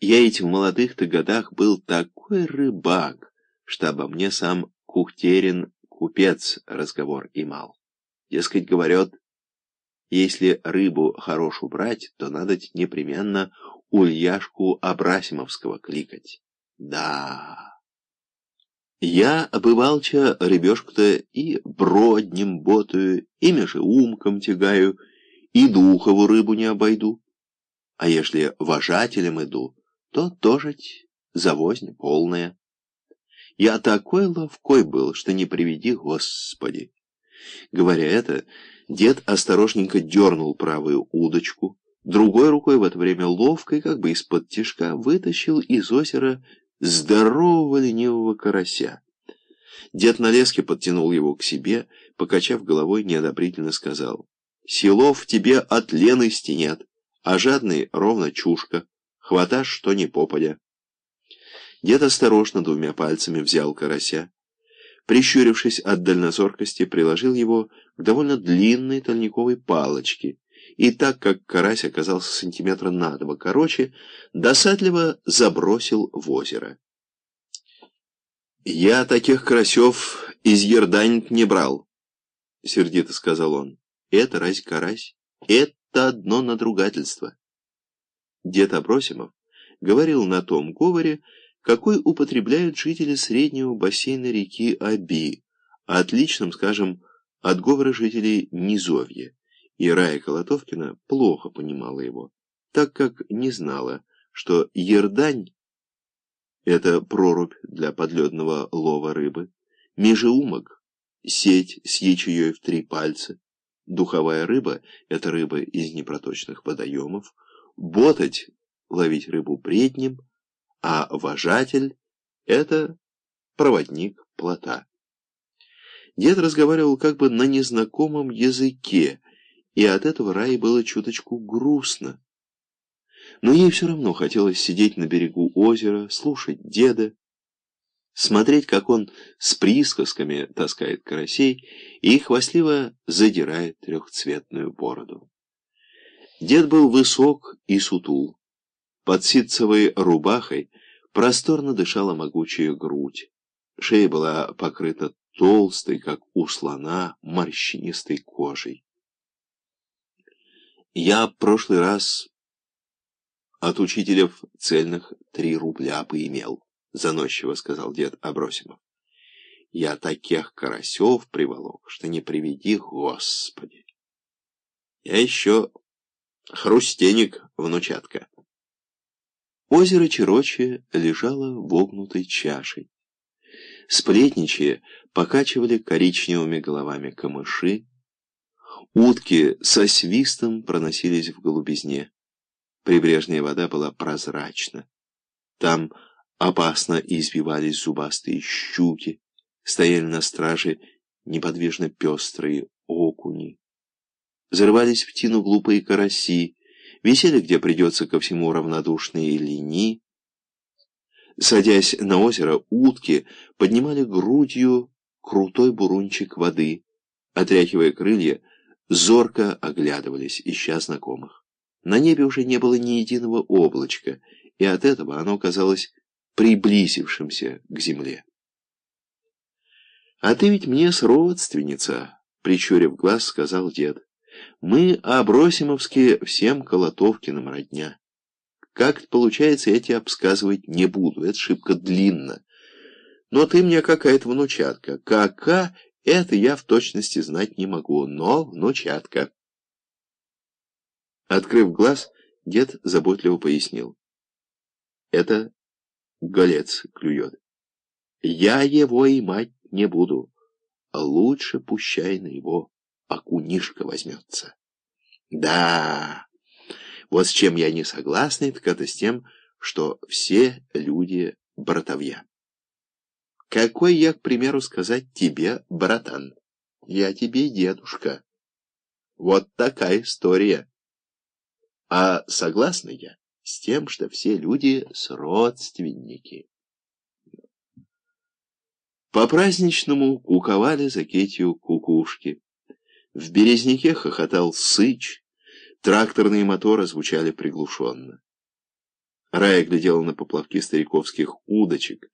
Я ведь в молодых-то годах был такой рыбак, что обо мне сам Кухтерин купец разговор имал. Дескать, говорят, если рыбу хорошую брать, то надо непременно Ульяшку Абрасимовского кликать. Да. Я бывалча рыбешку-то и броднем ботаю, и межеумком тягаю, и духову рыбу не обойду. А если вожателем иду, то тоже завозня полная. Я такой ловкой был, что не приведи, Господи. Говоря это, дед осторожненько дернул правую удочку, другой рукой в это время ловко и как бы из-под тишка вытащил из озера здорового ленивого карася. Дед на леске подтянул его к себе, покачав головой, неодобрительно сказал, «Селов тебе от лености нет, а жадный ровно чушка, хваташь что ни попадя». Дед осторожно двумя пальцами взял карася, прищурившись от дальнозоркости, приложил его к довольно длинной тольниковой палочке, и так как карась оказался сантиметра на два короче, досадливо забросил в озеро. «Я таких карасев из ердань не брал», — сердито сказал он. «Это разве карась? Это одно надругательство». Дед Абросимов говорил на том говоре, какой употребляют жители среднего бассейна реки Аби, отличным, скажем, от говора жителей Низовья, и Рая Колотовкина плохо понимала его, так как не знала, что Ердань — это прорубь для подледного лова рыбы, межеумок — сеть с ячеей в три пальца, духовая рыба — это рыба из непроточных водоемов, ботать — ловить рыбу предним — а вожатель — это проводник плота. Дед разговаривал как бы на незнакомом языке, и от этого Рае было чуточку грустно. Но ей все равно хотелось сидеть на берегу озера, слушать деда, смотреть, как он с присказками таскает карасей и хвастливо задирает трехцветную бороду. Дед был высок и сутул. Под ситцевой рубахой просторно дышала могучая грудь. Шея была покрыта толстой, как у слона, морщинистой кожей. Я в прошлый раз от учителя цельных три рубля поимел, заносчиво сказал дед Абросимов. Я таких карасев приволок, что не приведи, Господи. Я еще хрустенек, внучатка. Озеро Чирочи лежало вогнутой чашей. Сплетничая покачивали коричневыми головами камыши. Утки со свистом проносились в голубизне. Прибрежная вода была прозрачна. Там опасно избивались зубастые щуки, стояли на страже неподвижно пестрые окуни. Зарывались в тину глупые караси, Висели, где придется ко всему равнодушные лини. Садясь на озеро, утки поднимали грудью крутой бурунчик воды, отряхивая крылья, зорко оглядывались, ища знакомых. На небе уже не было ни единого облачка, и от этого оно казалось приблизившимся к земле. «А ты ведь мне сродственница», — прищурив глаз, сказал дед. Мы, Абросимовские, всем Колотовкиным родня. Как получается, я тебе обсказывать не буду, это шибко длинно. Но ты мне какая-то внучатка. Кака, это я в точности знать не могу, но внучатка. Открыв глаз, дед заботливо пояснил. Это голец клюет. Я его и мать не буду. Лучше пущай на его окунишка возьмется. Да, вот с чем я не согласна, так это с тем, что все люди братовья. Какой я, к примеру, сказать тебе, братан? Я тебе дедушка. Вот такая история. А согласна я с тем, что все люди сродственники. По-праздничному куковали за Кетью кукушки. В Березняке хохотал сыч, тракторные моторы звучали приглушенно. Рая глядела на поплавки стариковских удочек,